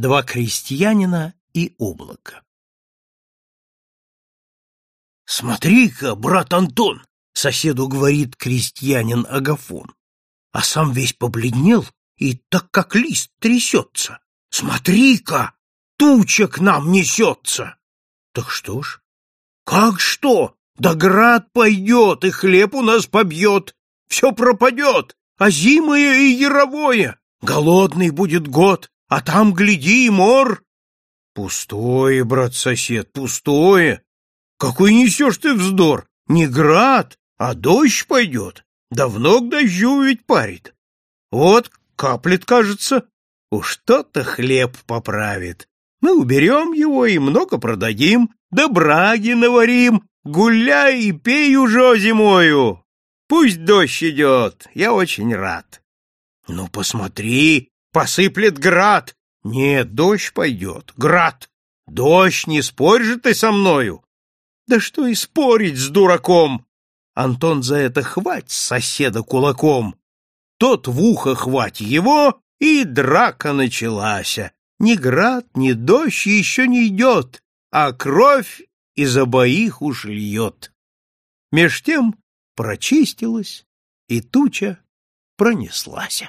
два крестьянина и облако. «Смотри-ка, брат Антон!» — соседу говорит крестьянин Агафон. А сам весь побледнел и так как лист трясется. «Смотри-ка, туча к нам несется!» «Так что ж?» «Как что? Да град пойдет, и хлеб у нас побьет! Все пропадет, а зимое и яровое! Голодный будет год, а там, гляди, мор! Пустое, брат-сосед, пустое! Какой несешь ты вздор! Не град, а дождь пойдет. Давно к дождю ведь парит. Вот каплет, кажется. Уж что-то хлеб поправит. Мы уберем его и много продадим, да браги наварим. Гуляй и пей уже зимою. Пусть дождь идет, я очень рад. Ну, посмотри, Посыплет град. Нет, дождь пойдет. Град. Дождь, не спорь же ты со мною. Да что и спорить с дураком. Антон за это хвать соседа кулаком. Тот в ухо хвать его, и драка началась. Ни град, ни дождь еще не идет, а кровь из обоих уж льет. Меж тем прочистилась, и туча пронеслась.